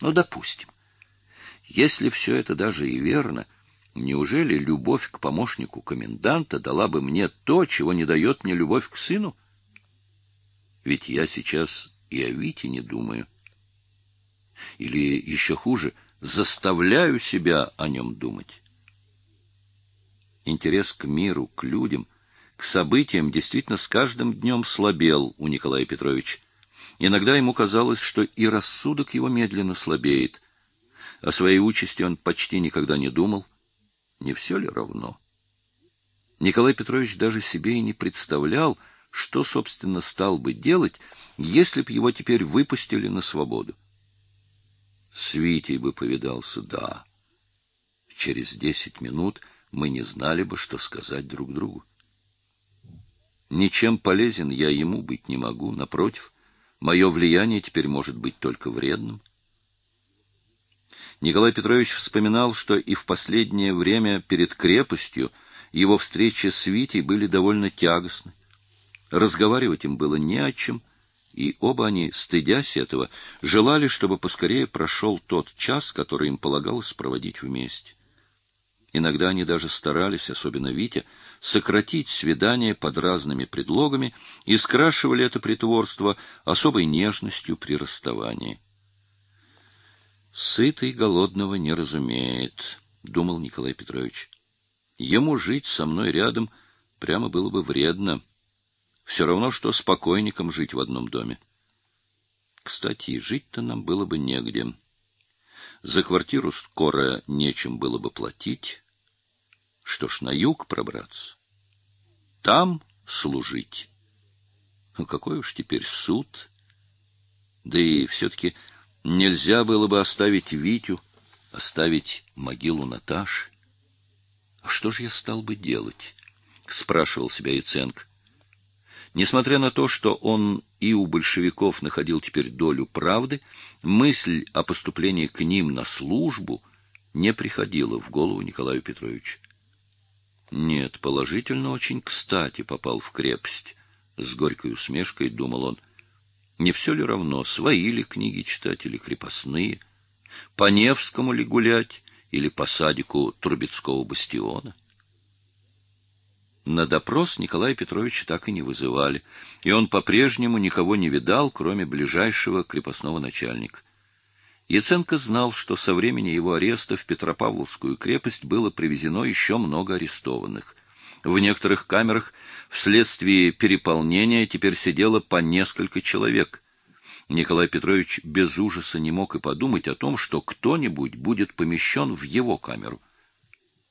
Ну, допустим. Если все это даже и верно, неужели любовь к помощнику коменданта дала бы мне то, чего не дает мне любовь к сыну? Ведь я сейчас и о Вите не думаю. Или еще хуже, заставляю себя о нем думать. Интерес к миру, к людям, к событиям действительно с каждым днем слабел у Николая Петровича. Иногда ему казалось, что и рассудок его медленно слабеет. О своей участи он почти никогда не думал. Не все ли равно? Николай Петрович даже себе и не представлял, что, собственно, стал бы делать, если б его теперь выпустили на свободу. С Витей бы повидался, да. Через десять минут мы не знали бы, что сказать друг другу. Ничем полезен я ему быть не могу, напротив, мое влияние теперь может быть только вредным. Николай Петрович вспоминал, что и в последнее время перед крепостью его встречи с Витей были довольно тягостны. Разговаривать им было не о чем, и оба они, стыдясь этого, желали, чтобы поскорее прошел тот час, который им полагалось проводить вместе. Иногда они даже старались, особенно Витя, сократить свидание под разными предлогами и скрашивали это притворство особой нежностью при расставании. «Сытый голодного не разумеет», — думал Николай Петрович. «Ему жить со мной рядом прямо было бы вредно». Все равно, что с покойником жить в одном доме. Кстати, жить-то нам было бы негде. За квартиру скоро нечем было бы платить. Что ж, на юг пробраться. Там служить. Ну, какой уж теперь суд. Да и все-таки нельзя было бы оставить Витю, оставить могилу Наташи. А что же я стал бы делать? — спрашивал себя Яценко. Несмотря на то, что он и у большевиков находил теперь долю правды, мысль о поступлении к ним на службу не приходила в голову Николаю Петровичу. Нет, положительно очень кстати попал в крепость, с горькой усмешкой думал он. Не все ли равно, свои ли книги читать или крепостные, по Невскому ли гулять или по садику Трубецкого бастиона? На допрос Николая Петровича так и не вызывали, и он по-прежнему никого не видал, кроме ближайшего крепостного начальника. Яценко знал, что со времени его ареста в Петропавловскую крепость было привезено еще много арестованных. В некоторых камерах вследствие переполнения теперь сидело по несколько человек. Николай Петрович без ужаса не мог и подумать о том, что кто-нибудь будет помещен в его камеру.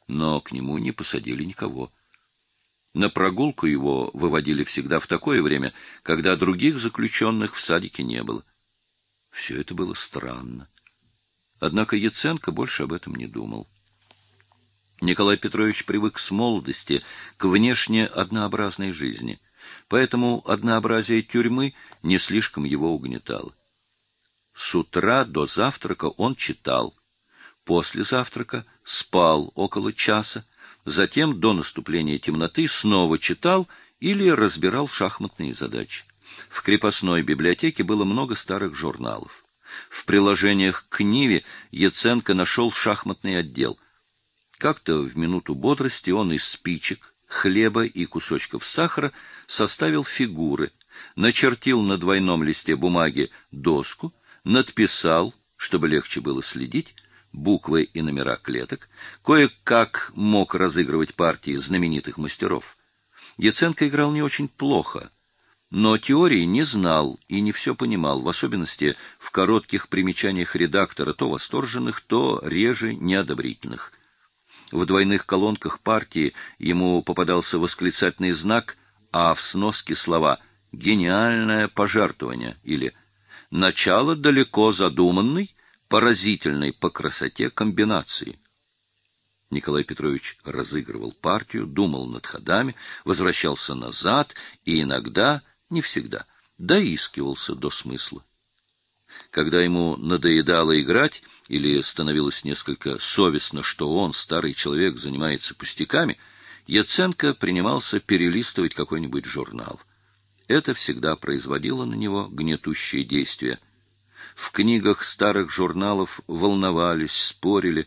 Но к нему не посадили никого. На прогулку его выводили всегда в такое время, когда других заключенных в садике не было. Все это было странно. Однако Яценко больше об этом не думал. Николай Петрович привык с молодости к внешне однообразной жизни, поэтому однообразие тюрьмы не слишком его угнетало. С утра до завтрака он читал, после завтрака спал около часа, Затем, до наступления темноты, снова читал или разбирал шахматные задачи. В крепостной библиотеке было много старых журналов. В приложениях к Ниве Яценко нашел шахматный отдел. Как-то в минуту бодрости он из спичек, хлеба и кусочков сахара составил фигуры, начертил на двойном листе бумаги доску, надписал, чтобы легче было следить, буквы и номера клеток, кое-как мог разыгрывать партии знаменитых мастеров. Яценко играл не очень плохо, но теории не знал и не все понимал, в особенности в коротких примечаниях редактора, то восторженных, то реже неодобрительных. В двойных колонках партии ему попадался восклицательный знак, а в сноске слова «гениальное пожертвование» или «начало далеко задуманный», поразительной по красоте комбинации. Николай Петрович разыгрывал партию, думал над ходами, возвращался назад и иногда, не всегда, доискивался до смысла. Когда ему надоедало играть или становилось несколько совестно, что он, старый человек, занимается пустяками, Яценко принимался перелистывать какой-нибудь журнал. Это всегда производило на него гнетущее действие. в книгах старых журналов волновались, спорили,